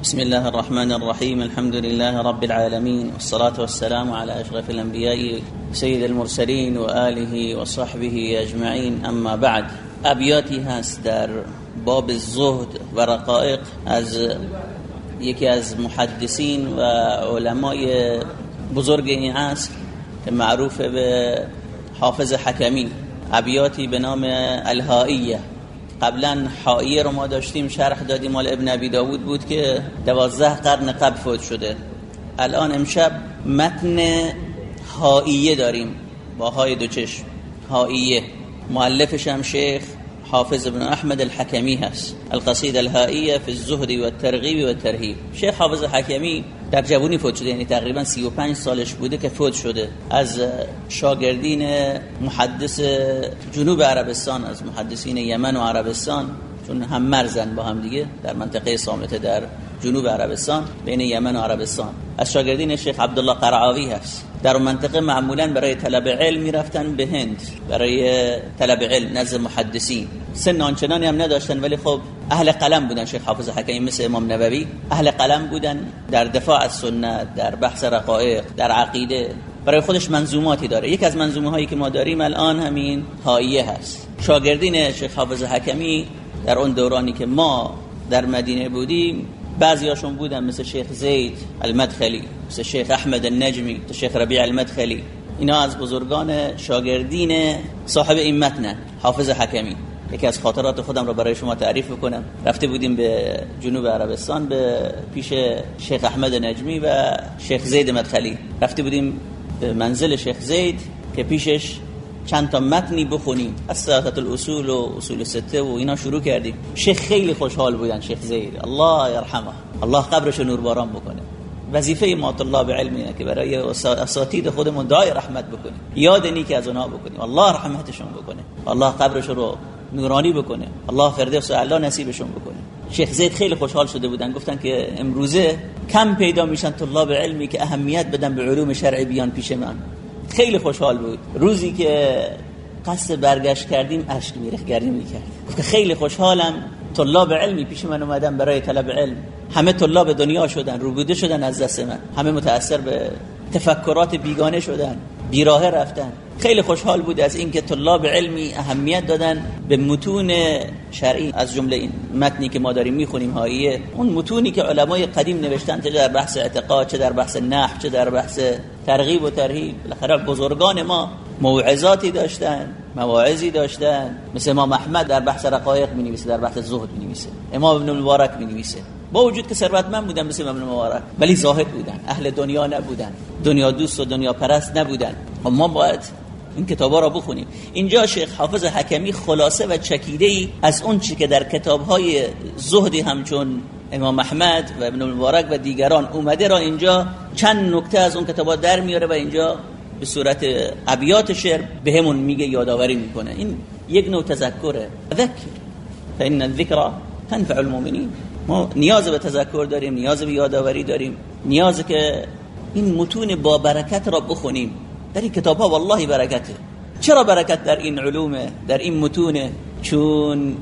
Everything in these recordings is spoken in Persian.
بسم الله الرحمن الرحيم. الحمد لله رب العالمين والصلاة والسلام على أشرف الأنبياء سيد المرسلين وآله وصحبه أجمعين. أما بعد ابیاتی هست در باب الزهد و رقائق از یکی از محدثین و علمای بزرگ این عصر که معروف به حافظ حکمی. ابیاتی به نام الهائیه. قبلا حائیه رو ما داشتیم شرح دادیم. مال ابن ابی داود بود که دوازده قرن قبل فوت شده. الان امشب متن حائیه داریم. با های دو چشم. حائیه. مؤلفش هم شیخ حافظ ابن احمد الحکمی هست. القصید الهائیه فی الزهد و الترغیب و الترهیب. شیخ حافظ حکمی در جوانی فوت شده یعنی تقریبا 35 سالش بوده که فوت شده. از شاگردین محدث جنوب عربستان از محدثین یمن و عربستان چون هم مرزن با هم دیگه در منطقه سامته در جنوب عربستان بین یمن و عربستان. از شاگردین شیخ عبدالله قرعاوی هست. در منطقه معمولا برای طلب علم می‌رفتن به هند برای طلب علم نزد محدثین. سن آنچنانی هم نداشتن ولی خب اهل قلم بودن. شیخ حافظ حکمی مثل امام نووی اهل قلم بودن در دفاع از سنت در بحث رقائق در عقیده. برای خودش منظوماتی داره. یک از منظومه هایی که ما داریم الان همین هاییه هست. شاگردین شیخ حافظ حکمی در اون دورانی که ما در مدینه بودیم بعضیاشون بودن مثل شیخ زید المدخلی مثل شیخ احمد النجمی شیخ ربیع المدخلی. اینا از بزرگان شاگردین صاحب این متن حافظ حکمی. یکی از خاطرات خودم رو برای شما تعریف بکنم. رفته بودیم به جنوب عربستان به پیش شیخ احمد نجمی و شیخ زید مدخلی. رفته بودیم به منزل شیخ زید که پیشش چند تا متنی بخونیم. از ساعت الاصول و اصول سته و اینا شروع کردیم. شیخ خیلی خوشحال بودن شیخ زید. الله یرحمه. الله قبرش نورباران بکنه. وظیفه ما طلاب علم اینه که برای اساتید خودمون دعای رحمت بکنیم. یاد نیک از اونها بکنیم. الله رحمتشون بکنه. الله قبرش رو نورانی بکنه. الله فردوس اعلی نصیبشون بکنه. شیخ زید خیلی خوشحال شده بودن. گفتن که امروزه کم پیدا میشن طلاب علمی که اهمیت بدن به علوم شرعی بیان پیش من. خیلی خوشحال بود. روزی که قصد برگشت کردیم اشک میرخ گری می‌کرد. که خیلی خوشحالم. طلاب علمی پیش من اومدن برای طلب علم. همه طلاب دنیا شدن روبوده شدن از دست من. همه متاثر به تفکرات بیگانه شدن. بیراه رفتن. خیلی خوشحال بود از اینکه طلاب علمی اهمیت دادن به متون شرعی. از جمله این متنی که ما داریم می‌خونیم هاییه اون متونی که علمای قدیم نوشتن چه در بحث اعتقاد چه در بحث نحو چه در بحث ترغیب و ترهیب بالاخره بزرگان ما موعظاتی داشتن مواعظی داشتن. مثل امام احمد در بحث رقایق می نویسه در بحث زهد می نویسه امام ابن المبارک می نویسه با وجود که ثروتمند بودن مثل امام مبارک ولی زاهد بودن اهل دنیا نبودن دنیا دوست و دنیا پرست نبودن. و ما باید این کتابا را بخونیم. اینجا شیخ حافظ حکمی خلاصه و چکیده ای از اون چی که در کتابهای زهدی همچون امام احمد و ابن المبارک و دیگران اومده را اینجا چند نکته از اون کتابا در میاره و اینجا به صورت ابیات شعر بهمون میگه یادآوری می‌کنه. این یک نوع تذکره. ذکر فان الذکر تنفع المؤمنین. ما نیاز به تذکر داریم نیاز به یادآوری داریم. نیاز که این متون با برکت را بخونیم. در این کتاب ها والله برکته. چرا برکت در این علومه در این متونه؟ چون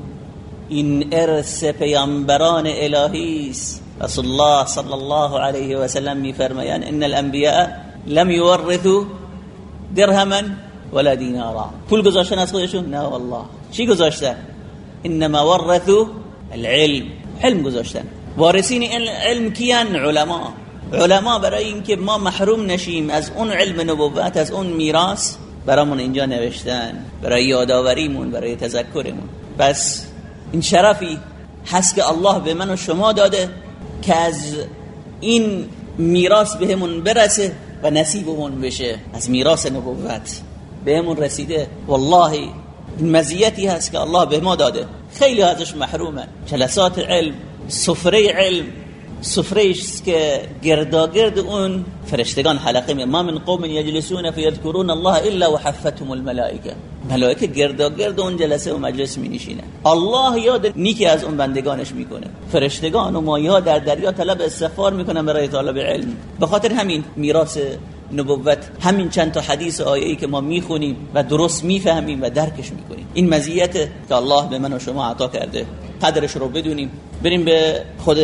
این ارث پیامبران الهی است. رسول الله صلی الله علیه و سلم میفرمایند ان الانبیاء لم یورثوا درهما ولا دینارا. پول گذاشتن از خودشون؟ نه والله. چی گذاشتن؟ انما ورثوا العلم. علم گذاشتن. وارثین علم کیان علما؟ علما برای اینکه ما محروم نشیم از اون علم نبوت از اون میراث برامون اینجا نوشتن برای یادآوریمون برای تذکرمون. پس این شرفی هست که الله به من و شما داده که از این میراث بهمون برسه و نصیبمون بشه. از میراث نبوت بهمون رسیده. والله این مزیتی هست که الله به ما داده. خیلی ازش محرومه. جلسات علم سفره علم. سفره که گرداگرد اون فرشتگان حلقه می ما من قوم یجلسون فیذکرون الله الا وحفتهم الملائکه. ملائکه گرداگرد اون جلسه و مجلس می نشینه الله یاد نیکی از اون بندگانش می‌کنه. فرشتگان و مایه در دریا طلب استغفار می‌کنن برای طالب علم. به خاطر همین میراث نبوت. همین چند تا حدیث آیه‌ای که ما می‌خونیم و درست می‌فهمیم و درکش می‌کنیم. این مزیت که الله به من و شما عطا کرده. قدرش رو بدونیم. بریم به خود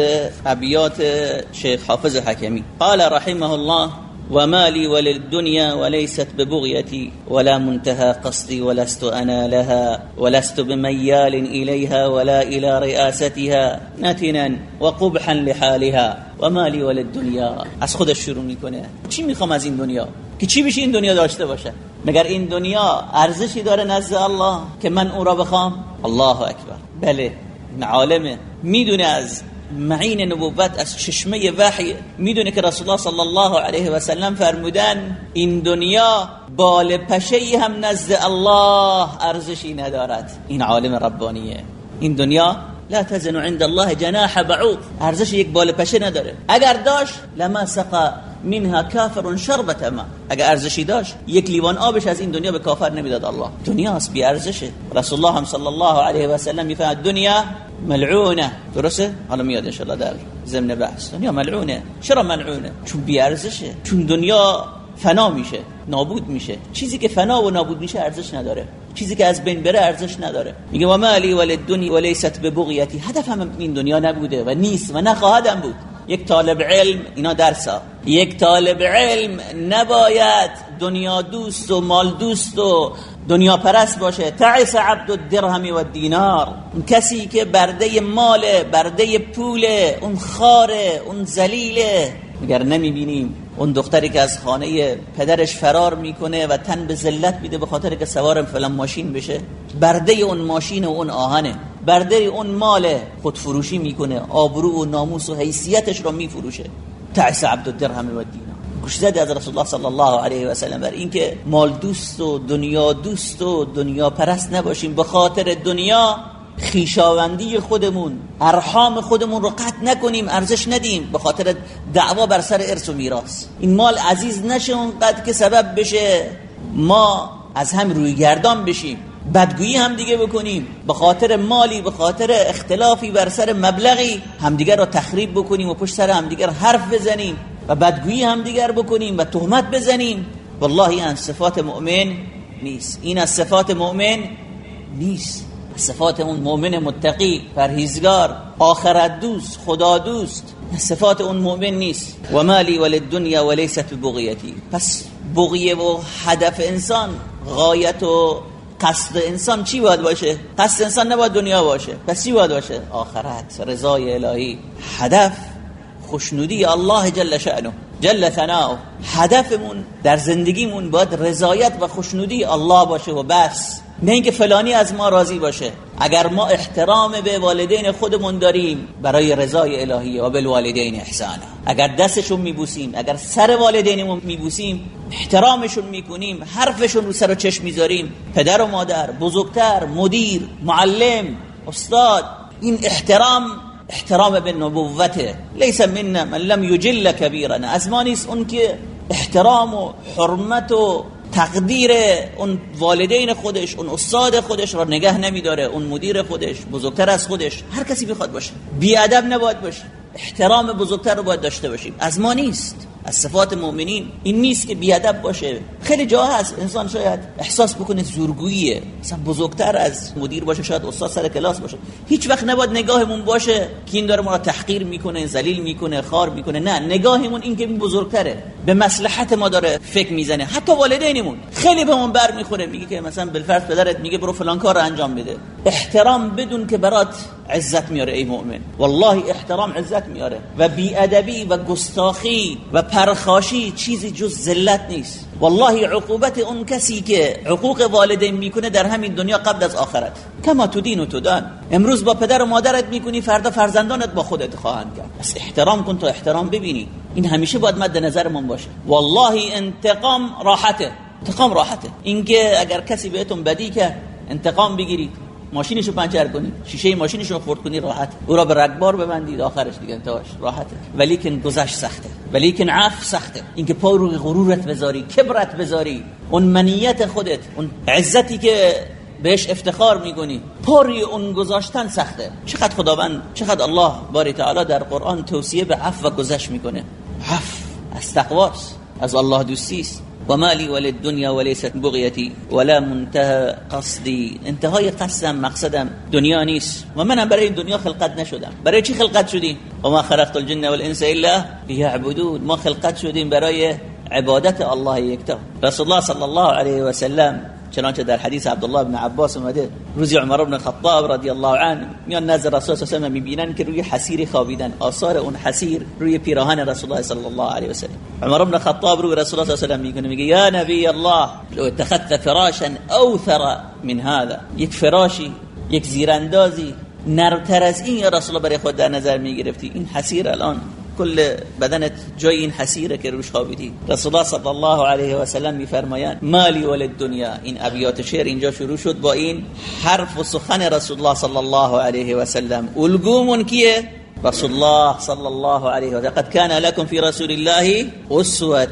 ابیات شیخ حافظ حکمی. قال رحمه الله وما لي وللدنيا وليست ببغيتي ولا منتهى قصدي ولست أنا لها ولست بميال إليها ولا إلى رئاستها نتنا وقبحا لحالها وما لي وللدنيا از خودش شروع می‌کنه. چی می‌خوام از این دنیا؟ که چی بشه این دنیا داشته باشه؟ مگر این دنیا ارزشی داره نزد الله که من او را بخوام؟ الله اکبر. بله عالمه. می‌دونه از معین نبوت از چشمه وحی. می‌دونه که رسول الله صلی الله علیه و سلم فرمودن این دنیا بال پشه هم نزد الله ارزشی ندارد. این عالم ربانیه. این دنیا لا تزن عند الله جناح بعوض. ارزش یک بال پشه نداره. اگر داشت لما سقا منها کافر شربت ما اگر ارزشی داشت یک لیوان آبش از این دنیا به کافر نمی‌داد الله. دنیا بی ارزشه. رسول الله صلی الله علیه و سلم می‌فهمد دنیا ملعونه. درسته؟ حالا میاد ان در ضمن بحث. دنیا ملعونه. چرا ملعونه؟ چون بی ارزشه. چون دنیا فنا میشه نابود میشه. چیزی که فنا و نابود میشه ارزش نداره. چیزی که از بین بره ارزش نداره. میگه و مالی ولدنی ولیست ببغیتی. هدفم این دنیا نبوده و نیست و نخواهدم بود. یک طالب علم اینا درسا یک طالب علم نباید دنیا دوست و مال دوست و دنیا پرست باشه. تعس عبد الدرهم و دینار اون کسی که برده ماله برده پوله اون خاره اون زلیله اگر نمی‌بینیم اون دختری که از خانه پدرش فرار می‌کنه و تن به ذلت میده به خاطر که سوار فلان ماشین بشه برده اون ماشین و اون آهنه برده اون مال خودفروشی می‌کنه آبرو و ناموس و حیثیتش رو میفروشه. تعس عبد الدرهم و دینار گوش زده از رسول الله صلی الله علیه و سلم بر اینکه مال دوست و دنیا دوست و دنیا پرست نباشیم به خاطر دنیا خیشاوندی خودمون ارحام خودمون رو قطع نکنیم ارزش ندیم. به خاطر دعوا بر سر ارث و میراث. این مال عزیز نشه اونقدر که سبب بشه ما از هم روی گردان بشیم. بدگویی هم دیگه بکنیم. به خاطر مالی به خاطر اختلافی بر سر مبلغی همدیگر رو تخریب بکنیم و پشت سر همدیگر حرف بزنیم و بدگویی هم دیگر بکنیم و تهمت بزنیم. والله این صفات مؤمن نیست. این از صفات مؤمن نیست. صفات اون مؤمن متقی پرهیزگار آخرت دوست خدا دوست. صفات اون مؤمن نیست. و مالی وللدنیا ولیست بغیتی. پس بغیه و هدف انسان غایت و قصد انسان چی باید باشه؟ قصد انسان نباید دنیا باشه. پس چی باید باشه؟ آخرت رضای الهی. هدف خوشنودی الله جل شأنه. جل ثناؤه. هدفمون در زندگیمون باید رضایت و خوشنودی الله باشه و بس. نه اینکه فلانی از ما راضی باشه. اگر ما احترام به والدین خودمون داریم برای رضای الهی و بالوالدین احسانا. اگر دستشون میبوسیم اگر سر والدینمون میبوسیم احترامشون می‌کنیم حرفشون رو سر و چشم می‌ذاریم. پدر و مادر بزرگتر مدیر معلم استاد این احترام احترام به نبوته لیس منا من لم یجل کبیرنا از ما نیست اون که احترام و حرمت و تقدیر اون والدین خودش اون استاد خودش را نگه نمیداره اون مدیر خودش بزرگتر از خودش. هر کسی بخواد باشه. ادب نباید باشه. احترام بزرگتر رو باید داشته باشیم. از ما نیست. از صفات مؤمنین. این نیست که بیادب باشه. خیلی جا هست. انسان شاید احساس بکنه زورگوییه. مثلا بزرگتر از مدیر باشه شاید استاد سر کلاس باشه. هیچ وقت نباید نگاهمون باشه که این داره ما را تحقیر می‌کنه ذلیل می‌کنه خار می‌کنه. نه نگاهمون این که بزرگتره. به مصلحت ما داره فکر می‌زنه. حتی والدینمون. خیلی به بر می‌خوره. میگه که مثلا بالفرض پدرت میگه برو فلان کار انجام بده. احترام بدون که برات عزت میاره ای مؤمن. والله احترام عزت میاره. و ادبی و گستاخی و پرخاشی چیزی جز ذلت نیست. والله عقوبت اون کسی که حقوق والدین می‌کنه در همین دنیا قبل از آخرت. کما تو دین و تو دان. امروز با پدر و مادرت می‌کنی فردا فرزندانت با خودت خواهند کرد. پس احترام کن تو احترام ببینی. این همیشه باید مد نظرمون باشه. والله انتقام راحته. انتقام راحته. اینکه اگر کسی بهتون بدی که انتقام بگیرید. ماشینشو پنچر کنی شیشه ماشینشو خورد کنی راحت. او را به رگبار ببندید آخرش دیگه انتهاش. راحته. ولی که گذشت سخته. ولی که عف سخته. اینکه پا رو غرورت بذاری کبرت بذاری اون منیت خودت اون عزتی که بهش افتخار می‌کنی پاری اون گذاشتن سخته. چقدر خداوند چقدر الله باری تعالی در قرآن توصیه به عفو و گذشت می‌کنه. عفو از تقواست از الله دوستیست. و مالی ولد دنیا ولیست بغیتی ولا منتهى قصدی انتهای قصدم مقصدم. دنیا نیست. و منم برای این دنیا خلقت نشدم. برای چی خلقت شدیم؟ و ما خلقت الجن والانس الا ليعبدون. ما خلقت شدیم برای عبادت الله یکتا. رسول الله صلی الله علیه و سلم چنانچه در حدیث عبدالله بن عباس اومده روزی عمر بن خطاب رضی الله عنه میان نزد رسول صلی الله می‌بینن که روی حسیر خوابیدن. آثار اون حسیر روی پیراهن رسول الله صلی الله علیه و سلم. عمر بن خطاب روی رسول الله صلی الله علیه و میگه میگه یا نبی الله لو اتخذت فراشا اوثر من هذا. یک فراشی یک زیراندازی نرمتر از این یا رسول برای خود در نظر می‌گرفتی؟ این حسیر الان کل بدنت جای این حسیره که روش خوابیدی. رسول الله صلی الله علیه و سلم میفرمایند مالی ولد دنیا این ابیات شعر اینجا شروع شد با این حرف و سخن رسول الله صلی الله علیه و سلم. الگومون کیه؟ رسول الله صلی الله علیه و سلم. قد كان لكم في رسول الله اسوه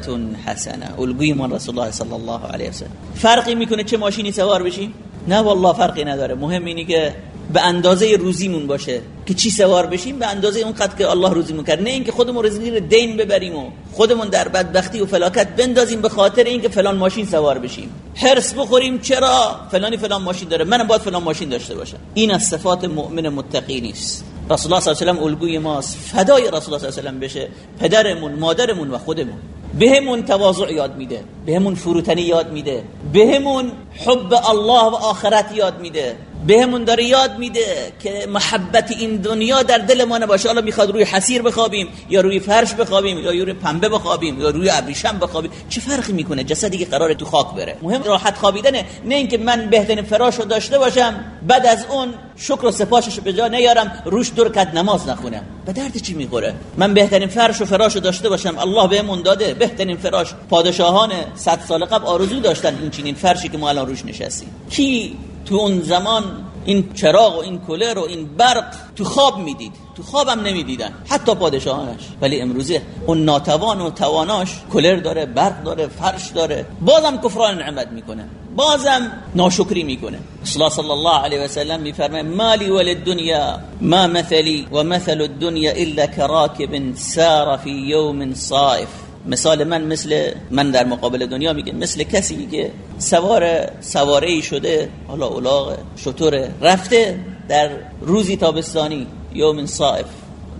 حسنه. الگوی رسول الله صلی الله علیه و سلم. فرقی می‌کنه چه ماشینی سوار بشیم؟ نه والله فرقی نداره. مهم اینه که به اندازه روزیمون باشه که چی سوار بشیم به اندازه اون قد که الله روزیمون کرد. نه اینکه خودمون رو زیر دین ببریم و خودمون در بدبختی و فلاکت بندازیم به خاطر اینکه فلان ماشین سوار بشیم. حرس بخوریم چرا؟ فلانی فلان ماشین داره. منم باید فلان ماشین داشته باشم. این از صفات مؤمن متقی نیست. رسول الله صلی الله علیه و آله الگوی ماست. فدای رسول الله صلی الله علیه و بشه. پدرمون مادرمون و خودمون. بهمون تواضع یاد میده. بهمون فروتنی یاد میده. بهمون حب الله و آخرت یاد میده. بهمون داره یاد میده که محبت این دنیا در دل ما نباشه. حالا می‌خواد روی حسیر بخوابیم یا روی فرش بخوابیم یا روی پنبه بخوابیم یا روی ابریشم بخوابیم. چه فرقی می‌کنه؟ جسدی که قراره تو خاک بره. مهم راحت خوابیدنه. نه اینکه من بهترین فراش رو داشته باشم بعد از اون شکر و سپاسش به جا نیارم روش دور کد نماز نخونم. به درد چی می‌خوره؟ من بهترین فرش و فراش رو داشته باشم. الله بهمون داده. بهترین فراش پادشاهان 100 سال قبل آرزو داشتن این چنین فرشی که ما الان روش نشستیم. کی تو اون زمان این چراغ و این کولر و این برق تو خواب می‌دید. تو خوابم نمی‌دیدن. حتی پادشاهانش. ولی امروزه اون ناتوان و تواناش کولر داره برق داره فرش داره. بازم کفران نعمت می‌کنه. بازم ناشکری می‌کنه. رسول صلی الله علیه و سلم میفرمه مالی ول دنیا ما مثلی و مثل الدنیا الا كراكب سار في يوم صائف. مثال من مثل من در مقابل دنیا میگه مثل کسی که سوار سواره ای شده حالا اولاغ شطور رفته در روزی تابستانی یوم صائف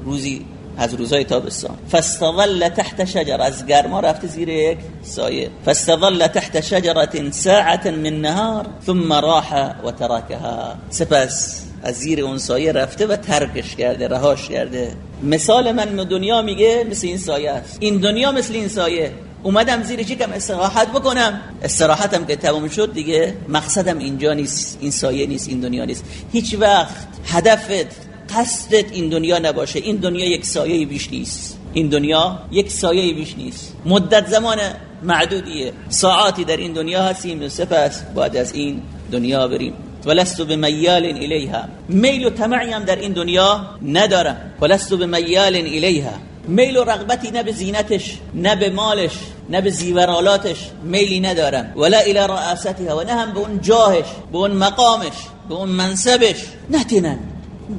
روزی از روزای تابستان. فاستظل تحت شجر از گرما رفته زیر یک سایه. فاستظل تحت شجره ساعه من نهار ثم راح وتركها سپس از زیر اون سایه رفته و ترکش کرده رهاش کرده. مثال من دنیا میگه مثل این سایه است. این دنیا مثل این سایه. اومدم زیر کم استراحت بکنم. استراحتم که تمام شد دیگه مقصدم اینجا نیست. این سایه نیست این دنیا نیست. هیچ وقت هدفت قصدت این دنیا نباشه. این دنیا یک سایه بیش نیست. این دنیا یک سایه بیش نیست. مدت زمان معدودیه. ساعاتی در این دنیا هستیم. و سپس بعد از این دنیا بریم. ولست بمیال الیها میل و طمعی هم در این دنیا ندارم. ولست بمیال الیها میل و رغبتی نه به زینتش نه به مالش نه به زیورالاتش میلی ندارم. ولا الى رئاستها و نه هم به اون جاهش به اون مقامش به اون منصبش. نتینن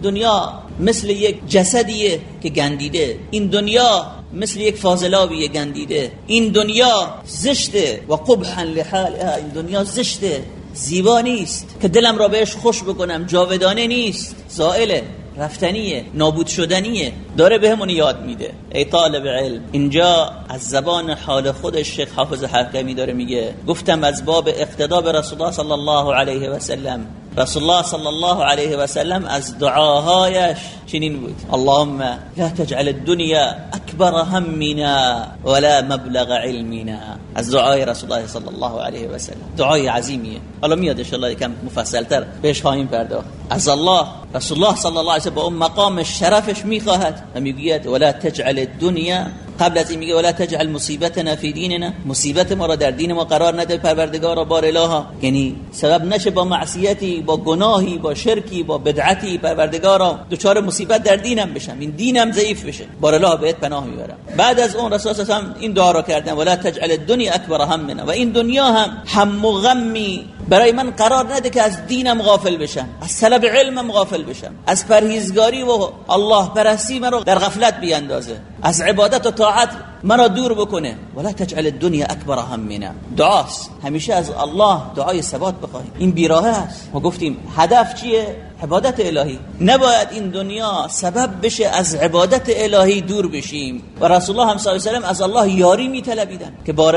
دنیا مثل یک جسدیه که گندیده. این دنیا مثل یک فاضلابی گندیده. این دنیا زشته و قبحا لحالها. این دنیا زشته. زیبا نیست که دلم را بهش خوش بکنم جاودانه نیست زائله رفتنیه نابود شدنیه داره بهمون یاد میده. ای طالب علم اینجا از زبان حال خودش شیخ حافظ حکمی داره میگه گفتم از باب اقتدا به رسول الله صلی الله علیه و سلم رسول الله صلی الله علیه و سلم از دعاهایش چنین بود اللهم لا تجعل الدنيا اکبر همنا ولا مبلغ علمنا از دعای رسول الله صلی الله علیه و سلم دعای عظیمیه حالا میاد ان الله یکم مفصلتر بهش خواهیم پرداخت از الله رسول الله صلی الله علیه و سلم با اون مقام شرفش می‌خواهد و می‌گوید ولا تجعل الدنيا قبل از این میگه ولا تجعل مصیبتنا فی دیننا. مصیبت ما را در دین ما قرار نده پروردگار بار الها یعنی سبب نشه با معصیتی با گناهی با شرکی با بدعتی پروردگارا دچار مصیبت در دینم بشم. این دینم ضعیف بشه. بار الله بهت پناه می‌برم. بعد از اون رسول الله این دعا را کردن ولا تجعل الدنيا اکبر همنا. و این دنیا هم هم و غمی برای من قرار نده که از دینم غافل بشم از طلب علمم غافل بشم از پرهیزگاری و الله پرستی من رو در غفلت بیاندازه از عبادت و طاعت مرا دور بکنه. ولا تجعل الدنیا اکبر همنا. دعاست. همیشه از الله دعای ثبات بخواهیم. این بیراه است. ما گفتیم هدف چیه؟ عبادت الهی. نباید این دنیا سبب بشه از عبادت الهی دور بشیم. و رسول الله صلی الله علیه و از الله یاری میطلبیدن که بار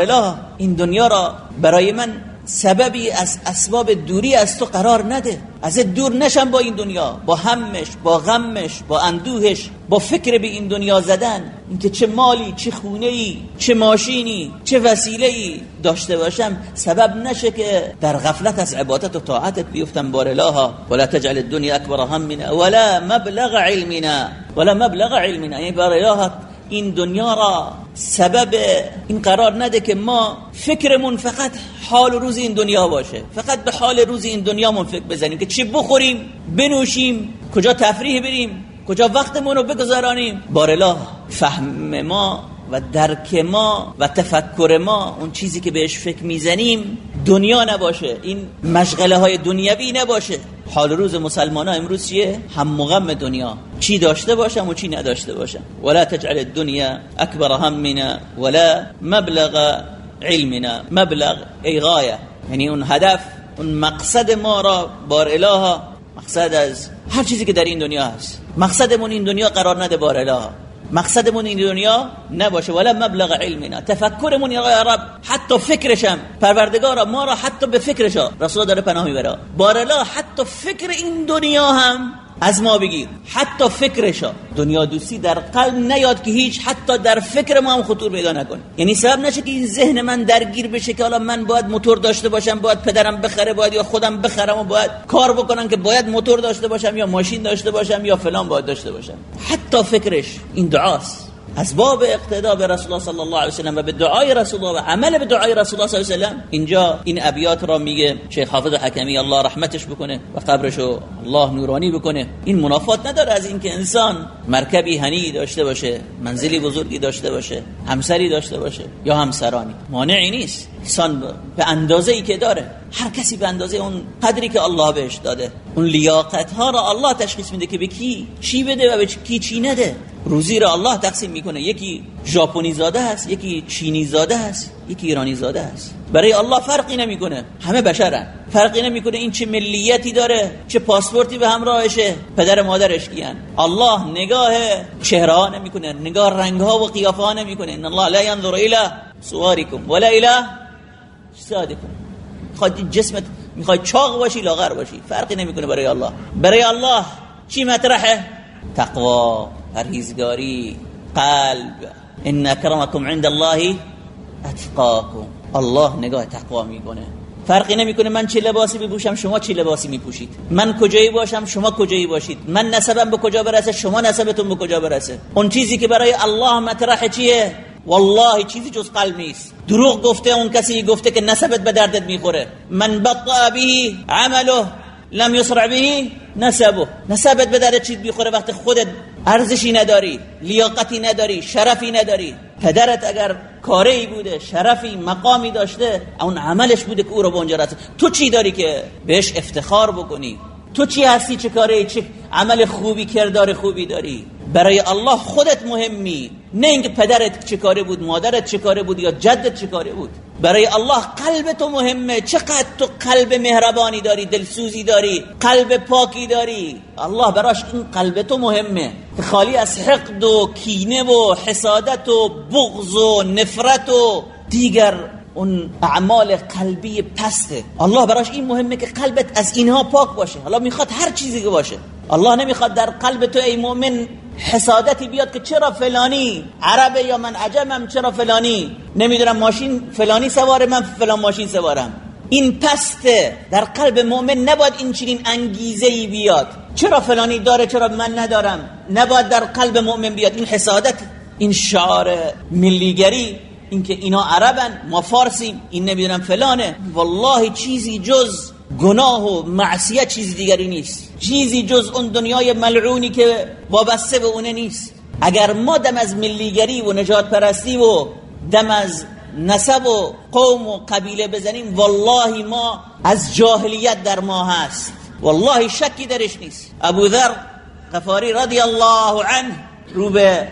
این دنیا را برای من سببی از اسباب دوری از تو قرار نده. از دور نشم با این دنیا. با همش با غمش با اندوهش با فکر به این دنیا زدن. اینکه چه مالی چه خونه ای چه ماشینی چه وسیله ای داشته باشم. سبب نشه که در غفلت از عبادت و طاعتت بیفتم. بار الها ولا تجعل الدنيا اکبر همنا ولا مبلغ علمنا. ولا مبلغ علمنا. یعنی بار الها این دنیا را سبب این قرار نده که ما فکرمون فقط حال روز این دنیا باشه. فقط به حال روز این دنیامون فکر بزنیم که چی بخوریم بنوشیم کجا تفریح بریم کجا وقتمون رو بگذارانیم بارلا فهم ما و درک ما و تفکر ما اون چیزی که بهش فکر می‌زنیم دنیا نباشه. این مشغله های دنیوی نباشه. حال روز مسلمان ها امروز چیه؟ هم مغم دنیا. چی داشته باشم و چی نداشته باشم. ولا تجعل الدنیا اکبر همنا ولا مبلغ علمنا. مبلغ ای غایه. یعنی اون هدف اون مقصد ما را بار اله مقصد از هر چیزی که در این دنیا هست. مقصدمون این دنیا قرار نده بار اله مقصدمون این دنیا نباشه ولا مبلغ علمنا. تفکرمون یا رب حتی فکرشم پروردگارا ما را حتی به فکرشا. رسول داره پناه می‌بره. بارلا حتی فکر این دنیا هم از ما بگیر. حتی فکرشا دنیا دوستی در قلب نیاد که هیچ حتی در فکر ما هم خطور پیدا نکنه. یعنی سبب نشه که این ذهن من درگیر بشه که حالا من باید موتور داشته باشم باید پدرم بخره باید یا خودم بخرم و باید کار بکنم که باید موتور داشته باشم یا ماشین داشته باشم یا فلان باید داشته باشم. حتی فکرش این دعاست. اسباب اقتدا به رسول الله صلی الله علیه و سلم و به دعای رسول الله و عمل به دعای رسول الله صلی الله علیه و اینجا این ابیات را میگه شیخ حافظ حکمی الله رحمتش بکنه و قبرشو الله نورانی بکنه. این منافات نداره از اینکه انسان مرکبی هنی داشته باشه منزلی بزرگی داشته باشه همسری داشته باشه یا همسرانی. مانعی نیست. انسان به اندازه ای که داره هر کسی به اندازه اون قدری که الله بهش داده اون لیاقت ها را الله تشخیص میده که به کی چی بده و به کی چی نده. روزی را الله تقسیم می‌کنه. یکی ژاپنی زاده هست یکی چینی زاده هست یکی ایرانی زاده هست برای الله فرقی نمی‌کنه. همه بشرن. فرقی نمی‌کنه این چه ملیتی داره چه پاسپورتی به همراهشه. پدر مادرش کیان. الله نگاه چهره ها نمی‌کنه نگاه رنگ ها و قیافه ها نمی‌کنه. ان الله لا ينظر الى صوركم ولا الى اجسادكم خواهد جسمت می‌خوای چاق باشی لاغر باشی. فرقی نمی‌کنه برای الله. برای الله چی مطرحه؟ تقوا. پرهیزگاری قلب ان اکرمکم عند الله اتقاکم الله نگاه تقوا می‌کنه. فرقی نمی‌کنه من چه لباسی بپوشم شما چه لباسی میپوشید. من کجایی باشم شما کجایی باشید. من نسبم به کجا برسه شما نسبتون به کجا برسه. اون چیزی که برای الله مطرح چیه؟ والله چیزی جز قلب نیست. دروغ گفته اون کسی گفته که نسبت به دردت می‌خوره. من بطا به عمله لم يسرع به نسبه. نسبت به دردت چیز می‌خوره وقتی خودت ارزشی نداری لیاقتی نداری شرفی نداری. پدرت اگر کاری بوده شرفی مقامی داشته اون عملش بوده که او رو به اونجا تو چی داری که بهش افتخار بکنی؟ تو چی هستی؟ چه کاری چه عمل خوبی کردار خوبی داری؟ برای الله خودت مهمی. نه اینکه پدرت چه کاره بود مادرت چه کاره بود یا جدت چه کاره بود. برای الله قلب تو مهمه. چقدر تو قلب مهربانی داری دلسوزی داری قلب پاکی داری. الله براش این قلب تو مهمه. خالی از حقد و کینه و حسادت و بغض و نفرت و دیگر اون اعمال قلبی پسته. الله براش این مهمه که قلبت از اینها پاک باشه. الله می‌خواد هر چیزی که باشه. الله نمی‌خواد در قلب تو ای مؤمن حسادتی بیاد که چرا فلانی؟ عربه یا من عجمم چرا فلانی؟ نمی‌دونم ماشین فلانی سواره من فلان ماشین سوارم. این پسته در قلب مؤمن نباید این چنین انگیزه ای بیاد. چرا فلانی داره چرا من ندارم؟ نباید در قلب مؤمن بیاد. این حسادت این شعار ملیگری اینکه اینا عربن ما فارسیم این نمی‌دونم فلانه. والله چیزی جز گناه و معصیت چیز دیگری نیست. چیزی جز اون دنیای ملعونی که وابسته به اونه نیست. اگر ما دم از ملیگری و نجات پرستی و دم از نسب و قوم و قبیله بزنیم والله ما از جاهلیت در ما هست. والله شکی درش نیست. ابو ذر غفاری رضی الله عنه رو به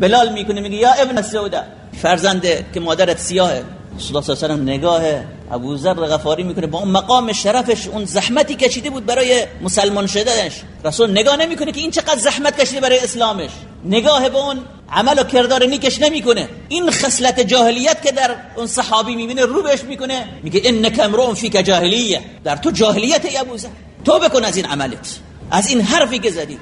بلال می‌کنه میگه یا ابن سودا فرزنده که مادرت سیاهه. رسول الله صلی الله نگاه ابو ذر غفاری می‌کنه. با اون مقام شرفش اون زحمتی کشیده بود برای مسلمان شدنش. رسول نگاه نمی‌کنه که این چقدر زحمت کشیده برای اسلامش. نگاه به اون عمل و کردار نیکش نمی‌کنه. این خصلت جاهلیت که در اون صحابی می‌بینه رو بهش می‌کنه. میگه انک امرؤ فیک جاهلیه. در تو جاهلیت ای ابو ذر. تو بکن از این عملت. از این حرفی که زدی.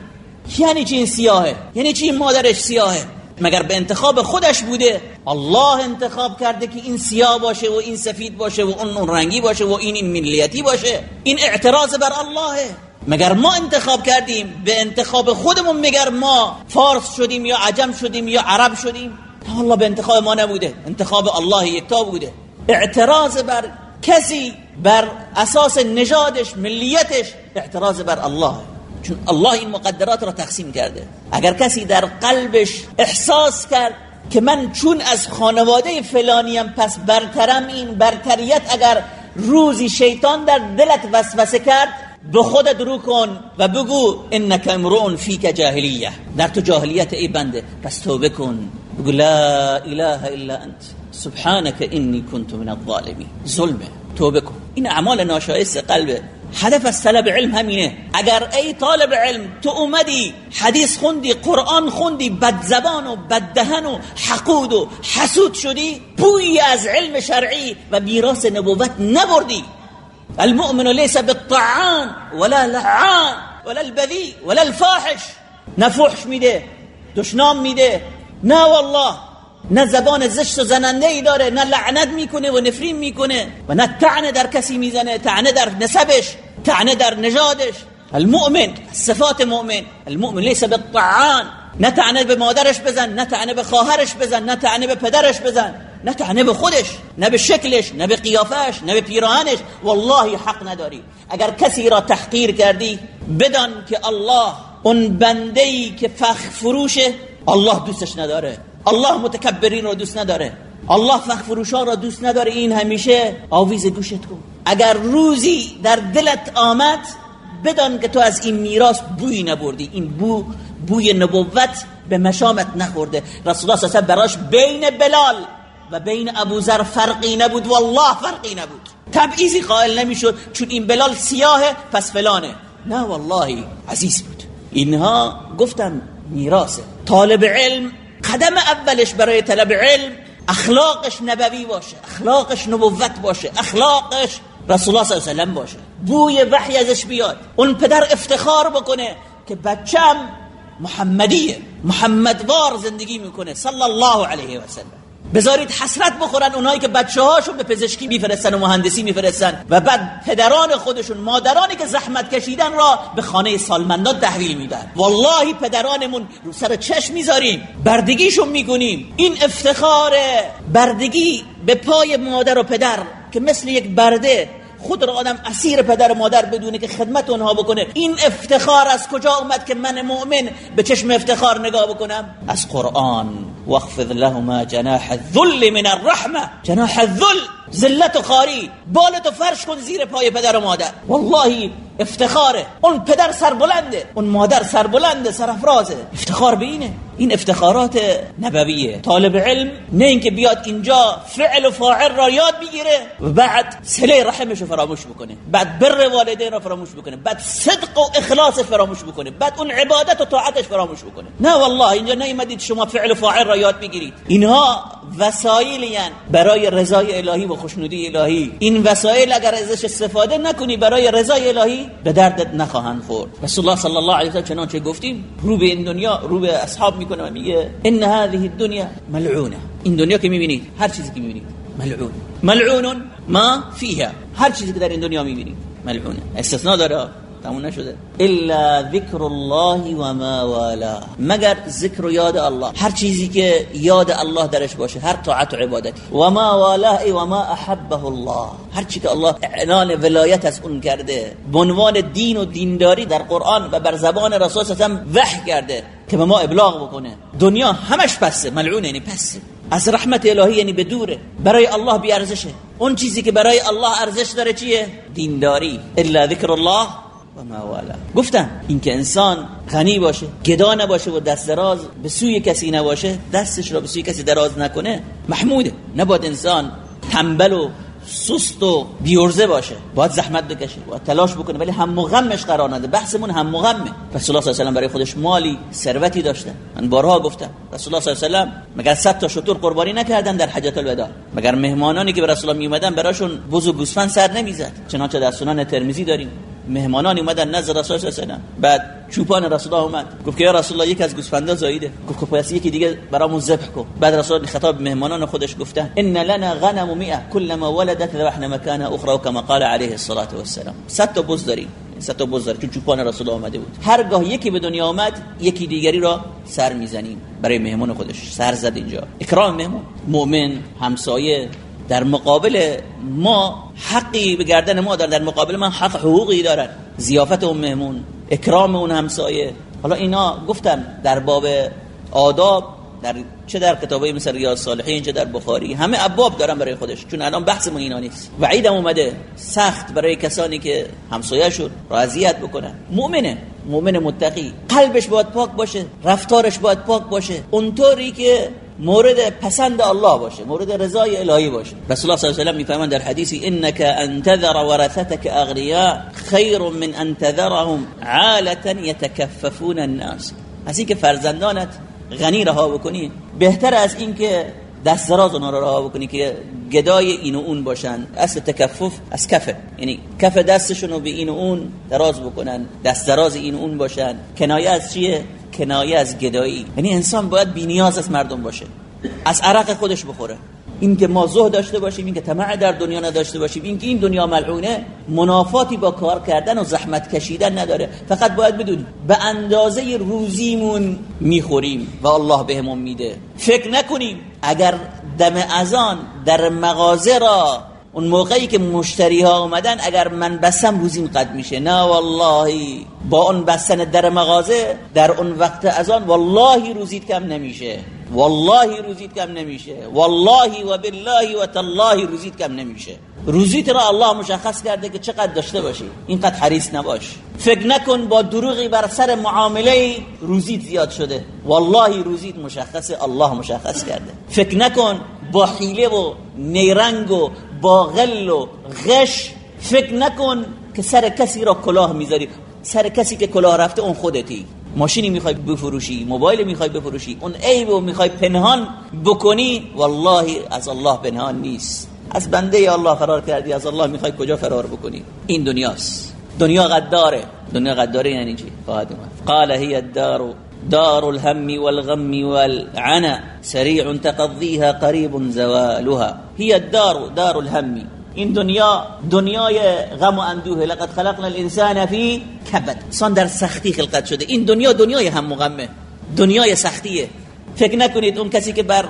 یعنی چی این سیاهه؟ یعنی چی این مادرش سیاهه؟ مگر به انتخاب خودش بوده؟ الله انتخاب کرده که این سیاه باشه و این سفید باشه و اون, رنگی باشه و این این ملیتی باشه. این اعتراض بر اللهه. مگر ما انتخاب کردیم؟ به انتخاب خودمون مگر ما فارس شدیم یا عجم شدیم یا عرب شدیم؟ الله به انتخاب ما نبوده. انتخاب الله یکتا بوده. اعتراض بر کسی بر اساس نژادش ملیتش اعتراض بر الله. چون الله این مقدرات را تقسیم کرده. اگر کسی در قلبش احساس کرد که من چون از خانواده فلانیم پس برترم این برتریت اگر روزی شیطان در دلت وسوسه کرد به خودت رو کن و بگو انک امرؤ فیک جاهلیه. در تو جاهلیت ای بنده. پس توبه کن. بگو لا اله الا انت. سبحانك انی كنت من الظالمین. ظلمه. توبه کن. این اعمال ناشایست قلبه هدف از طلب علم همینه اگر ای طالب علم تو اومدی حدیث خوندی قرآن خوندی بد زبان و بد دهن و حقود و حسود شدی بوی از علم شرعی و میراث نبوت نبردی. المؤمن ليس بالطعان ولا لعان ولا البذيء ولا الفاحش. نفحش میده دشنام میده. نه والله نه زبان زشت و زننده ای داره نه لعنت می‌کنه و نفرین می‌کنه و نه تعنه در کسی می‌زنه تعنه در نسبش تعنه در نژادش. المؤمن صفات مؤمن. المؤمن ليس بالطعان. نه تعنه به مادرش بزن نه تعنه به خواهرش بزن نه تعنه به پدرش بزن نه تعنه به خودش نه به شکلش نه به قیافش نه به پیراهنش والله حق نداری. اگر کسی را تحقیر کردی بدان که الله اون بنده ای که فخ فروشه الله دوستش نداره. الله متکبرین رو دوست نداره. الله فخ فروشا را دوست نداره. این همیشه آویز گوشت کن. اگر روزی در دلت آمد بدان که تو از این میراث بوی نبردی. این بو بوی نبوت به مشامت نخورده. رسول الله صلی براش بین بلال و بین ابو ذر فرقی نبود. والله فرقی نبود. تبعیزی قائل نمی‌شد. چون این بلال سیاهه پس فلانه. نه والله عزیز بود. اینها گفتم میراثه. طالب علم قدم اولش برای طلب علم اخلاقش نبوی باشه اخلاقش نبوت باشه اخلاقش رسول الله صلی الله علیه باشه. بوی وحی ازش بیاد اون پدر افتخار بکنه که بچم محمدیه محمدوار زندگی می‌کنه صلی الله علیه و سلم. بذارید حسرت بخورن اونایی که بچه هاشون به پزشکی میفرستن و مهندسی میفرستن و بعد پدران خودشون مادرانی که زحمت کشیدن را به خانه سالمندان تحویل میدن. والله پدرانمون رو سر چشم می‌ذاریم. بردگیشون می‌کنیم این افتخار بردگی به پای مادر و پدر که مثل یک برده خود را آدم اسیر پدر و مادر بدونه که خدمت اونها بکنه. این افتخار از کجا اومد که من مؤمن به چشم افتخار نگاه بکنم؟ از قرآن. واخفض لهما جناح الذل من الرحمه جناح الذل. ذلت و خاری. بالتو فرش کن زیر پای پدر و مادر. والله افتخاره. اون پدر سربلنده. اون مادر سربلنده سرفرازه افتخار به اینه. این افتخارات نبویه. طالب علم نه اینکه بیاد اینجا فعل و فاعل را یاد بگیره و بعد سله رحمش فراموش بکنه. بعد بر والدین را فراموش بکنه. بعد صدق و اخلاصش فراموش بکنه. بعد اون عبادت و طاعتش فراموش بکنه. نه والله اینجا نیومدید شما فعل و فاعل را یاد بگیرید. اینها وسایلی برای رضای الهی و خوشنودی الهی. این وسایل اگر ازش استفاده نکنی برای رضای الهی به دردت نخواهند خورد. رسول الله صلی الله علیه و چنانچه گفتیم رو به این دنیا رو به اصحاب می‌کنه و میگه ان هذه الدنيا ملعونه. این دنیا که می‌بینید هر چیزی که می‌بینید ملعون. ملعون ما فيها هر چیزی که در این دنیا می‌بینید ملعونه. استثناء داره. تموم نشده. الا ذکر الله و ما والا. مگر ذکر و یاد الله. هر چیزی که یاد الله درش باشه. هر طاعت و عبادتی. و ما والا و ما احبه الله. هر چی که الله اعلان ولایت از اون کرده. به عنوان دین و دینداری در قرآن و بر زبان رسول هم وحی کرده که به ما ابلاغ بکنه. دنیا همش پسه. ملعونه یعنی پسه. از رحمت الهی یعنی به دوره. برای الله بی ارزشه. اون چیزی که برای الله ارزش داره چیه؟ دینداری. الا ذکر الله و ما والا. گفتم اینکه انسان غنی باشه گدا نباشه و دست دراز به سوی کسی نباشه دستش را به سوی کسی دراز نکنه محموده. نباید انسان تنبل و سست و بیورزه باشه. باید زحمت بکشه باید تلاش بکنه ولی هم مغمش قرار نده. بحثمون هم مغمه. رسول الله صلی الله علیه و برای خودش مالی ثروتی داشته. من بارها گفتم رسول الله صلی الله علیه و مگر 100 تا شطور قربانی نکردن در حجت الوداع؟ مگر مهمانانی که به رسول الله می اومدن براشون بز و گوسفند سر نمی‌زد؟ چنانچه در سنن ترمذی داریم. مهمانان اومدن نزد رسول الله صلی بعد چوپان رسول الله اومد. گفت که یا رسول الله یک از گوسفندا زاییده. گفت که پس یکی دیگه برامون ذبح کن. بعد رسول الله خطاب مهمانان خودش گفته ان لنا غنم 100 كلما ولدت ذبحنا مكان اخرى. كما قال عليه الصلاه والسلام. صد تا بز داریم. صد تا بز چون چوپان رسول الله اومده بود. هرگاه یکی به دنیا آمد یکی دیگری را سر می‌زنیم. برای مهمان خودش. سر زد اینجا. اکرام مهمان. مؤمن همسایه در مقابل ما حقی به گردن ما دارن در مقابل من حق حقوقی دارن. زیافت اون مهمون اکرام اون همسایه. حالا اینا گفتم در باب آداب در چه در کتابای مثل ریاض صالحین چه در بخاری همه ابواب دارن برای خودش چون الان بحث ما اینا نیست. وعیدم اومده سخت برای کسانی که همسایه‌شون را اذیت بکنن. مؤمنه مؤمن متقی. قلبش باید پاک باشه رفتارش باید پاک باشه. اونطوری که مورد پسند الله باشه مورد رضای الهی باشه. رسول الله صلی الله علیه و آله میفرمایند در حدیثی انك ان تذر ورثتك اغنياء خیر من ان تذرهم عالة يتكففون الناس. از اینکه فرزندانت غنی رها بکنی بهتر از اینکه دست دراز اونها رو رها بکنی که گدای این و اون باشن. اصل تکفف از کفه. یعنی کف دستشون رو به این و اون دراز بکنن دست دراز این و اون باشن. کنایه از چیه؟ کنایه از گدایی. یعنی انسان باید بینیاز از مردم باشه. از عرق خودش بخوره. این که ما زهد داشته باشیم این که طمع در دنیا نداشته باشیم این که این دنیا ملعونه منافاتی با کار کردن و زحمت کشیدن نداره. فقط باید بدونیم به اندازه روزیمون می‌خوریم و الله بهمون میده. فکر نکنیم اگر دم ازان در مغازه را اون موقعی که مشتری ها اومدن اگر من بسم روزیم قد میشه. نه والله با اون بستن در مغازه در اون وقت از آن والله روزید کم نمیشه. والله روزید کم نمیشه. والله و بالله و تالله روزید کم نمیشه. روزیت را الله مشخص کرده که چقدر داشته باشی. اینقدر حریص نباش. فکر نکن با دروغی بر سر معامله روزیت زیاد شده. والله روزیت مشخص الله مشخص کرده. فکر نکن با حیله و نیرنگ و با غل و غش فکر نکن که سر کسی را کلاه می‌ذاری. سر کسی که کلاه رفته اون خودتی. ماشینی می‌خوای بفروشی موبایل می‌خوای بفروشی اون عیبو می‌خوای پنهان بکنی والله از الله پنهان نیست. از بنده الله فرار کردی از الله می‌خوای کجا فرار بکنی؟ این دنیاست. دنیا غداره. دنیا غداره یعنی چی؟ قال هي الدار دار الهم والغم والعنى سريع تقضيها قريب زوالها. هي الدار دار الهم این دنیا دنیای غم و اندوه لقد خلقنا الانسان فی کبد انسان در سختی خلقت شده. این دنیا دنیای هم و غمه. دنیای سختیه. فکر نکنید اون کسی که بر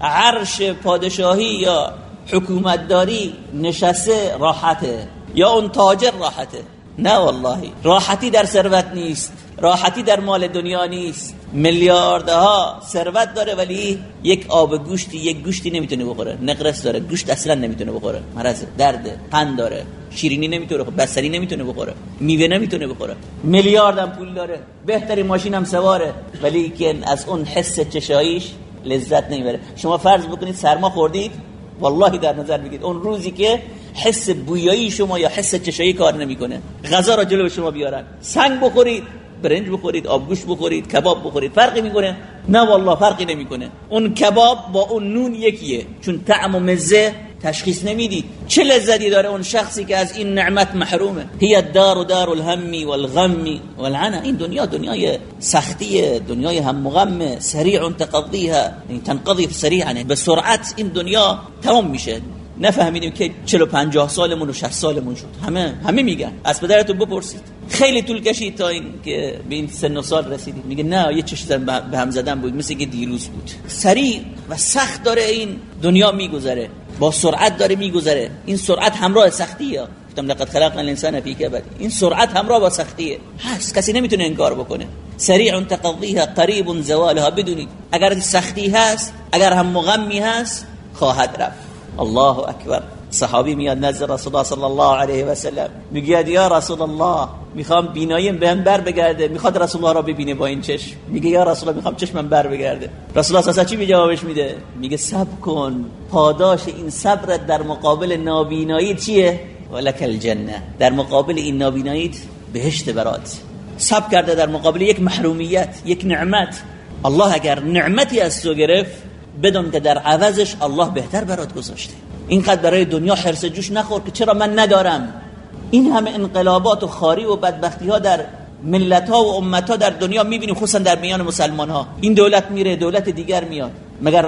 عرش پادشاهی یا حکومتداری نشسته راحته یا اون تاجر راحته. نه والله. راحتی در ثروت نیست. راحتی در مال دنیا نیست. میلیاردها ثروت داره ولی یک آب گوشتی یک گوشتی نمی‌تونه بخوره. نقرس داره. گوشت اصلا نمی‌تونه بخوره. مرض درد قند داره. شیرینی نمی‌تونه بخوره. بسری نمی‌تونه بخوره. میوه نمی‌تونه بخوره. میلیاردم پول داره. بهترین ماشین هم سواره. ولی که از اون حس چشاییش لذت نمی‌بره. شما فرض بکنید سرما خوردید؟ والله در نظر بگیرید. اون روزی که حس بویایی شما یا حس چشایی کار نمی‌کنه. غذا را جلو شما بیارن. سنگ بخورید برنج بخورید آبگوش بخورید کباب بخورید. فرقی می‌کنه؟ نه والله فرقی نمی‌کنه. اون کباب با اون نون یکیه. چون طعم و مزه تشخیص نمیدی. چه لذتی داره اون شخصی که از این نعمت محرومه؟ هی الدار و دار الهم والغم والعنا این دنیا دنیای سختیه دنیای هم مغم سریع تقضیها. یعنی تنقضی سریعا. به سرعت این دنیا تمام میشه. نفهمیدیم که 40 50 سالمون و 60 سالمون شد. همه همه میگن. از پدرتون بپرسید. خیلی طول کشید تا این که به این سن و سال رسیدیم میگه نه یه چشم به هم زدن بود. مثل که دیروز بود. سریع و سخت داره این دنیا میگذره. با سرعت داره میگذره. این سرعت همراه سختیه. گفتم لقد خلقنا الانسان فی کبد. این سرعت همراه با سختیه. هست. کسی نمی‌تونه انکار بکنه. سریع تقضیها قریب زوالها بدونید. اگر سختی هست اگر هم مغمی هست خواهد رفت. الله اکبر صحابی میاد نزد رسول الله صلی الله علیه و سلم میگه یا رسول الله می‌خوام بیناییم بهم بر بگرده می‌خواد رسول الله را ببینه با این چشم میگه یا رسول الله می‌خوام چشمم بر بگرده رسول الله چی جوابش میده میگه صبر کن پاداش این صبرت در مقابل نابینایی چیه ولک الجنه در مقابل این نابینایی بهشت برات صبر کرده در مقابل یک محرومیت یک نعمت الله اگر نعمتی از تو گرفت بدون که در عوضش الله بهتر برات گذاشته. اینقدر برای دنیا حرس جوش نخور که چرا من ندارم. این همه انقلابات و خاری و بدبختی ها در ملت ها و امت ها در دنیا می‌بینیم خصوصا در میان مسلمان ها این دولت میره دولت دیگر میاد. مگر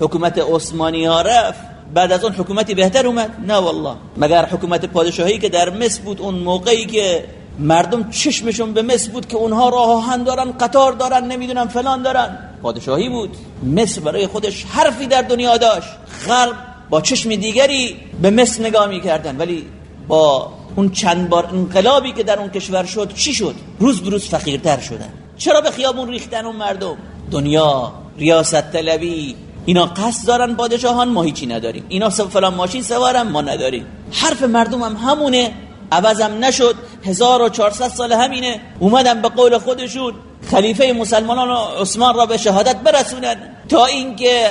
حکومت عثمانی ها رفت بعد از اون حکومتی بهتر اومد؟ نه والله. مگر حکومت پادشاهی که در مصر بود اون موقعی که مردم چشمشون به مصر بود که اونها راه آهن دارن قطار دارن نمی‌دونم فلان دارن. پادشاهی بود. مصر برای خودش حرفی در دنیا داشت. غرب با چشم دیگری به مصر نگاه می‌کردن. ولی با اون چند بار انقلابی که در اون کشور شد چی شد؟ روز بروز فقیرتر شدن. چرا به خیابون ریختن اون مردم؟ دنیا ریاست طلبی اینا قصد دارن پادشاهان ما هیچی نداریم. اینا فلان ماشین سوارن ما نداریم. حرف مردم هم همونه. عوضم نشد. 1400 سال همینه. اومدن به قول خودشون خلیفه مسلمانان عثمان را به شهادت برسونن تا اینکه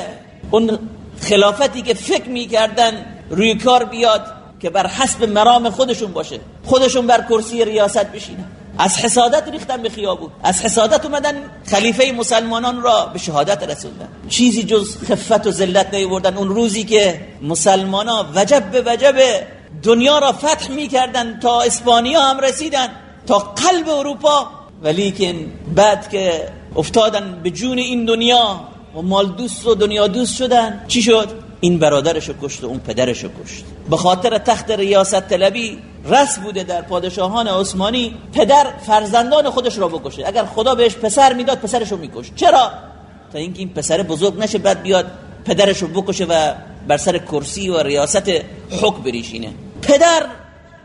اون خلافتی که فکر می‌کردن روی کار بیاد که بر حسب مرام خودشون باشه خودشون بر کرسی ریاست بشینن. از حسادت ریختن به خیابون. از حسادت اومدن خلیفه مسلمانان را به شهادت رسوندن. چیزی جز خفت و ذلت نیوردن اون روزی که مسلمانان وجب به وجب دنیا را فتح می‌کردن تا اسپانیا هم رسیدن تا قلب اروپا ولیکن بعد که افتادن به جون این دنیا و مال دوست و دنیا دوست شدن چی شد؟ این برادرشو کشت و اون پدرشو کشت. به خاطر تخت ریاست طلبی رس بوده در پادشاهان عثمانی پدر فرزندان خودش را بکشه. اگر خدا بهش پسر می‌داد پسرشو میکشت. چرا؟ تا اینکه این پسر بزرگ نشه بعد بیاد پدرشو بکشه و بر سر کرسی و ریاست حکم بریشینه. پدر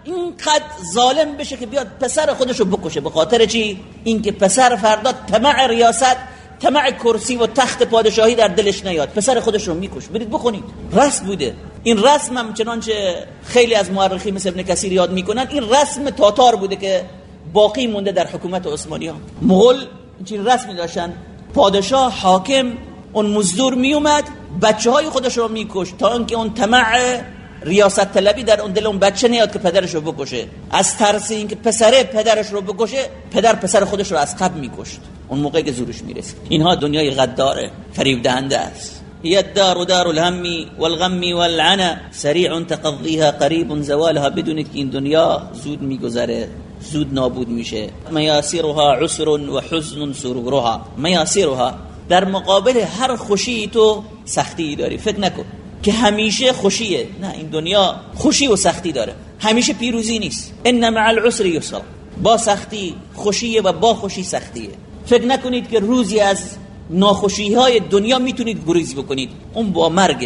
اینقدر ظالم بشه که بیاد پسر خودشو بکشه. به خاطر چی؟ اینکه پسر فردا طمع ریاست طمع کرسی و تخت پادشاهی در دلش نیاد. پسر خودش رو میکش برید بخونید. رسم بوده. این رسم هم چنانچه خیلی از مورخی مثل ابن کثیر یاد می‌کنن. این رسم تاتار بوده که باقی مونده در حکومت عثمانی ها. مغول این رسمی داشتن. پادشاه حاکم اون مزدور میومد بچه های خودش رو میکش تا اینکه اون طمع ریاست طلبی در اون دل اون بچه نیاد که پدرش رو بکشه. از ترس اینکه پسره پدرش رو بکشه پدر پسر خودش رو از قبل میکشت. اون موقعی که زورش می‌رسید. اینها دنیای غداره فریب دهنده است. هي الدار دار الهم والغم والعنا سریع تقضیها قریب زوالها. بدون که این دنیا زود میگذره زود نابود میشه. میاسرها عسر و حزن سرورها. میاسرها در مقابل هر خوشی تو سختی داری. فکر نکن. که همیشه خوشیه. نه این دنیا خوشی و سختی داره. همیشه پیروزی نیست. ان مع العسر یسر با سختی خوشیه و با خوشی سختیه. فکر نکنید که روزی از ناخوشی های دنیا می‌تونید گریز بکنید. اون با مرگ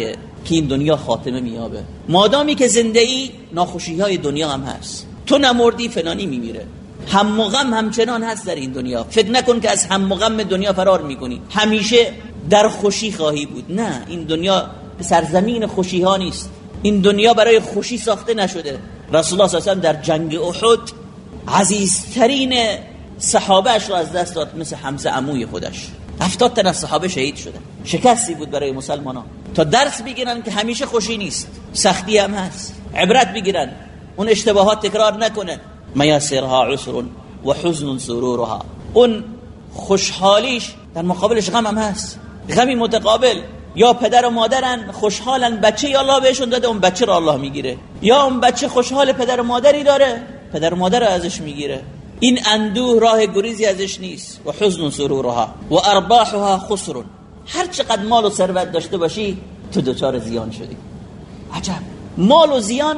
که این دنیا خاتمه میابه مادامی که زنده ای ناخوشی های دنیا هم هست. تو نمردی فلانی میمیره. هم و غم همچنان هست در این دنیا. فکر نکن که از هم و غم دنیا فرار می‌کنی. همیشه در خوشی خواهی بود. نه این دنیا سرزمین خوشی ها نیست. این دنیا برای خوشی ساخته نشده. رسول الله صلی در جنگ احد عزیزترین صحابهش رو از دست داد مثل حمزه عموی خودش. هفتاد تن از صحابه شهید شدن. شکستی بود برای مسلمان ها تا درس بگیرن که همیشه خوشی نیست. سختی هم هست. عبرت بگیرن. اون اشتباهات تکرار نکنه. میاسرها عسر و حزن سرورها. اون خوشحالیش در مقابلش غم هم هست. غمی متقابل. یا پدر و مادرن خوشحالن بچه یا الله بهشون داده اون بچه رو الله می‌گیره. یا اون بچه خوشحال پدر و مادری داره پدر و مادر ازش می‌گیره. این اندوه راه گریزی ازش نیست. و حزن سرورها. و ارباحها خسر هر چقدر مال و ثروت داشته باشی تو دوچار زیان شدی. عجب. مال و زیان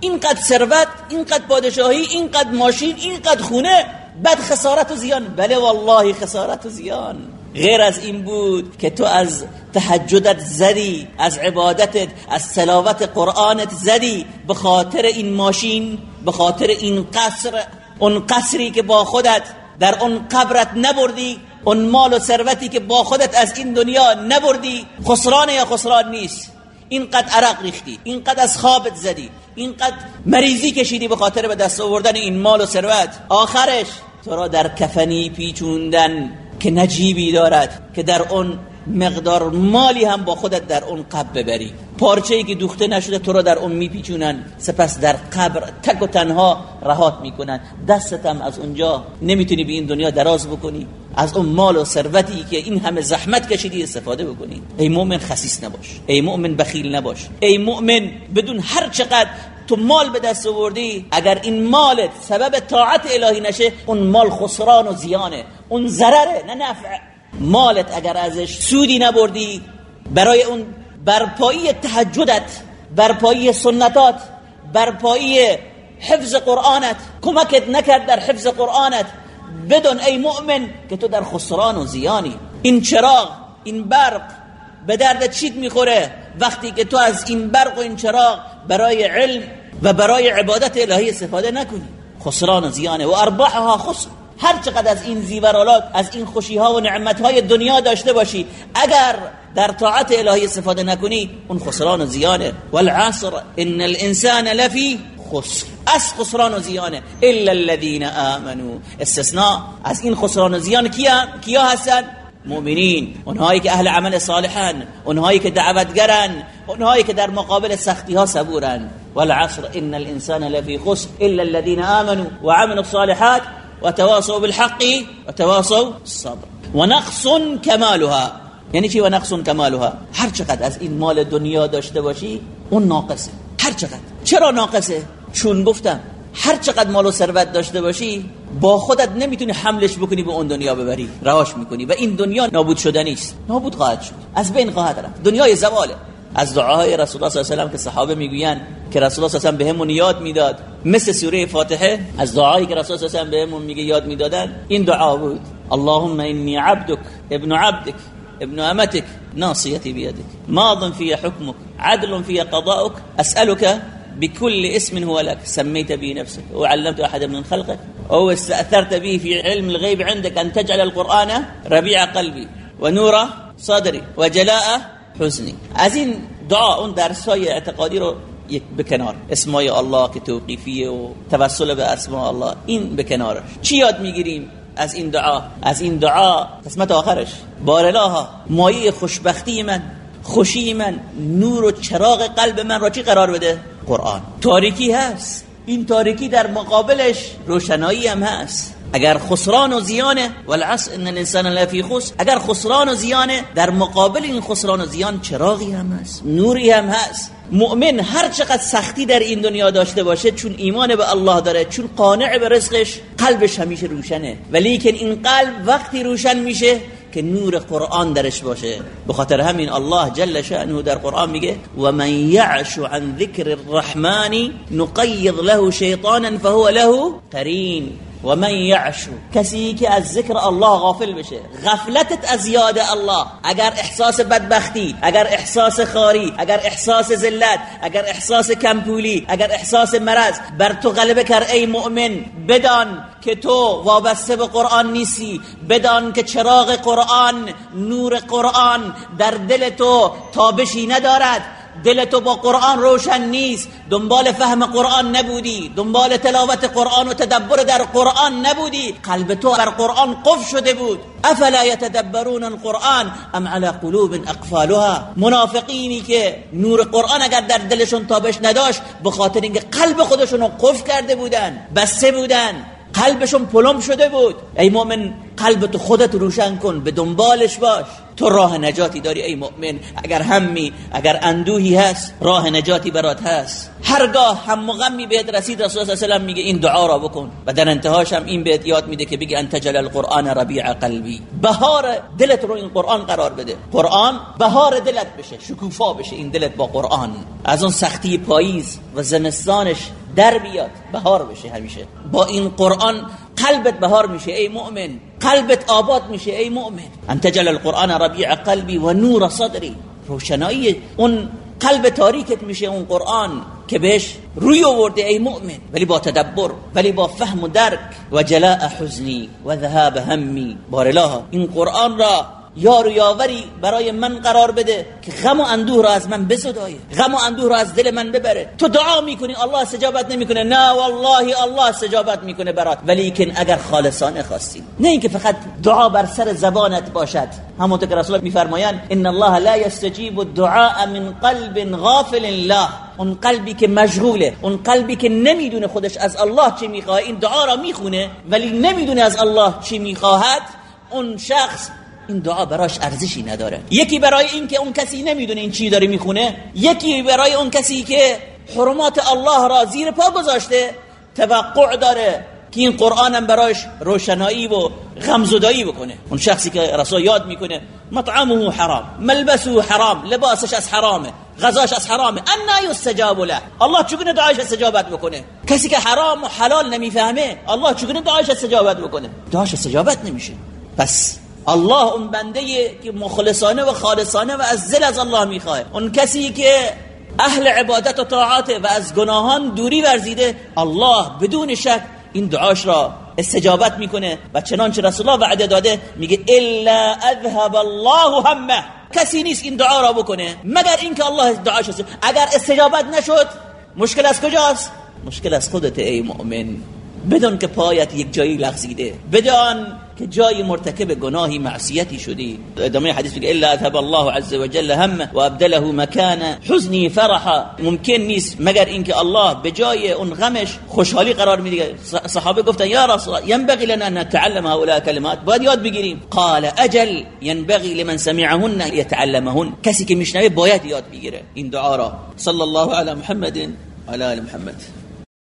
اینقدر ثروت اینقدر پادشاهی اینقدر ماشین اینقدر خونه بعد خسارت و زیان. بله والله خسارت و زیان. غیر از این بود که تو از تحجدت زدی از عبادتت از تلاوت قرآنت زدی به خاطر این ماشین به خاطر این قصر اون قصری که با خودت در اون قبرت نبردی اون مال و ثروتی که با خودت از این دنیا نبردی. خسران یا خسران نیست. اینقدر عرق ریختی اینقدر از خوابت زدی اینقدر مریضی کشیدی به خاطر به دست آوردن این مال و ثروت. آخرش تو را در کفنی پیچوندن. که نجیبی دارد که در اون مقدار مالی هم با خودت در اون قبر ببری. پارچه ای که دوخته نشده تو را در اون میپیچونن. سپس در قبر تک و تنها رهات می‌کنن. دستت هم از اونجا نمی‌تونی به این دنیا دراز بکنی. از اون مال و ثروتی که این همه زحمت کشیدی استفاده بکنی. ای مؤمن خسیس نباش. ای مؤمن بخیل نباش. ای مؤمن بدون هر چقدر تو مال به دست آوردی؟ اگر این مالت سبب طاعت الهی نشه اون مال خسران و زیانه. اون ضرره نه نفع. مالت اگر ازش سودی نبردی برای اون برپایی تهجدت برپایی سنتات برپایی حفظ قرآنت کمکت نکرد در حفظ قرآنت بدون ای مؤمن که تو در خسران و زیانی. این چراغ این برق به درد چیت می‌خوره؟ وقتی که تو از این برق و این چراغ برای علم و برای عبادت الهی استفاده نکنی. خسران و زیانه و ارباحها خسر. هر چقدر از این زیورالات از این خوشی ها و نعمت های دنیا داشته باشی اگر در طاعت الهی استفاده نکنی اون خسران و زیانه. والعصر ان الانسان لفی خسر. از خسران و زیانه. الا الذين امنوا استثناء. از این خسران و زیان کیا کیا هستن؟ مؤمنین اونهایی که اهل عمل صالحن اونهایی که دعوتگرن اونهایی که در مقابل سختی ها صبورن. والعصر ان الانسان لفی خسر الا الذين امنوا وعملوا الصالحات وتواصوا بالحق وتواصوا الصبر ونقص كمالها یعنی چی و نقص کمالها؟ هر چقدر از این مال دنیا داشته باشی اون ناقصه. هر چقدر. چرا ناقصه؟ چون گفتم هر چقدر مال و ثروت داشته باشی با خودت نمی‌تونی حملش بکنی به اون دنیا ببری. رهاش می‌کنی. و این دنیا نابود شدنی است نابود خواهد شد. از بین خواهد رفت. دنیای زواله. از دعاهای رسول الله صلی الله علیه و که صحابه می‌گویند که رسول الله صلی الله علیه و بهمون یاد می‌داد. مثل سوره فاتحه از دعایی که رسول الله صلی الله علیه و بهمون میگه یاد می‌دادن این دعا بود. اللهم انی عبدك ابن عبدك ابن امتك ناصيتي بيدك ماض في حكمك عدل في قضاؤك اسالك بكل اسم هو لك. سميت به نفسك. وعلمت احد من خلقك. أو استأثرت به في علم الغيب عندك أن تجعل القرآن ربيع قلبي ونور صدري وجلاء حزنی از این دعا أون درسای اعتقادی رو یک بکنار اسمای الله که توقیفیه و توسل به أسماء الله. این بکنارش چی یاد میگیریم؟ از این دعا. از این دعا. قسمت آخرش. بارلاها مایه خوشبختی من خوشی من نور و چراغ قلب من را چی قرار بده؟ قرآن. تاریکی هست. این تاریکی در مقابلش روشنایی هم هست. اگر خسران و زیانه والعصر ان الانسان لفی خسر. اگر خسران و زیانه در مقابل این خسران و زیان چراغی هم هست. نوری هم هست. مؤمن هر چقدر سختی در این دنیا داشته باشه چون ایمان به الله داره چون قانع به رزقش قلبش همیشه روشنه. ولی که این قلب وقتی روشن میشه که نور قرآن درش باشه. به خاطر همین الله جل شأنه در قرآن میگه و من یعش عن ذکر الرحمن نقید له شیطانا فهو له قرین. و من یعشو کسی که از ذکر الله غافل بشه. غفلتت از یاد الله. اگر احساس بدبختی اگر احساس خاری اگر احساس ذلت اگر احساس کمپولی اگر احساس مرض بر تو غلبه کر ای مؤمن. بدان که تو وابسته به قرآن نیستی. بدان که چراغ قرآن نور قرآن در دل تو تابشی ندارد. دل تو با قرآن روشن نیست. دنبال فهم قرآن نبودی. دنبال تلاوت قرآن و تدبر در قرآن نبودی. قلب تو بر قرآن قف شده بود. افلا يتدبرون القرآن ام على قلوب اقفالها؟ منافقینی که نور قرآن اگر در دلشون تابش نداشت به خاطر اینکه قلب خودشون رو قف کرده بودن بسته بودن قلبشون پلم شده بود. ای مؤمن قلبت خودت روشن کن به دنبالش باش. تو راه نجاتی داری ای مؤمن. اگر همی اگر اندوهی هست راه نجاتی برات هست. هرگاه هم غمی بهت رسید رسول الله صلی میگه این دعا را بکن. و در انتهاش هم این بهت یاد میده که بگی انت جل القرآن ربیع قلبی. بهار دلت رو این قرآن قرار بده. قرآن بهار دلت بشه شکوفا بشه این دلت با قرآن. از اون سختی پاییز و زمستانش در بیاد بهار بشه همیشه. با این قرآن قلبت بهار میشه ای مؤمن. قلبت آباد میشه ای مؤمن. انت جل القرآن ربیع قلبی و نور صدری. روشنایی اون قلب تاریکت میشه اون قرآن که بهش روی آورده ای مؤمن. ولی با تدبر ولی با فهم و درک. و جلاء حزنی و ذهاب همی بار این قرآن را یار و یاوری برای من قرار بده که غم و اندوه را از من بزدایه غم و اندوه را از دل من ببره. تو دعا می‌کنی الله استجابت نمی‌کنه. نه والله الله استجابت می‌کنه برات. ولی اگر خالصانه خواستی. نه اینکه فقط دعا بر سر زبانت باشد. همونطور که رسول میفرمایند ان الله لا يستجيب الدعاء من قلب غافل الله اون قلبی که مشغوله اون قلبی که نمی‌دونه خودش از الله چی می‌خواد این دعا را می‌خونه ولی نمی‌دونه از الله چی می‌خواهد. اون شخص این دعا براش ارزشی نداره. یکی برای اینکه اون کسی نمی‌دونه این چی داره می‌خونه یکی برای اون کسی که حرمات الله را زیر پا گذاشته توقع داره که این قرآن هم براش روشنایی و غمزدایی بکنه. اون شخصی که رسول یاد می‌کنه مطعمه حرام ملبسه حرام لباسش از حرامه غذاش از حرامه انا یستجاب له. الله چگونه دعایش استجابت بکنه؟ کسی که حرام و حلال نمی‌فهمه الله چگونه دعایش استجابت بکنه؟ دعاش استجابت نمیشه. پس الله اون بنده که مخلصانه و خالصانه و از زل از الله می‌خواه اون کسی که اهل عبادت و طاعاته و از گناهان دوری ورزیده الله بدون شک این دعاش را استجابت می‌کنه و چنانچه رسول الله وعده داده میگه الا اذهب الله همه کسی نیست این دعا را بکنه مگر اینکه الله دعاش است اگر استجابت نشد مشکل از کجاست مشکل از خودت ای مؤمن بدون که پایت یک جایی لغزیده بدون که جای مرتکب گناهی معصیتی شدی. ادامه حدیث میگه الا اذهب الله عز وجل همه و ابدله مکان حزنی فرحا. ممکن نیست مگر اینکه الله به جای اون غمش خوشحالی قرار میده. صحابه گفتن یا رسول ينبغي لنا ان نتعلم هؤلاء کلمات. باید یاد بگیریم. قال اجل ينبغي لمن سمعهن يتعلمهن کسی که میشنوه باید یاد بگیره این دعا را. صلی الله علی محمد علی محمد.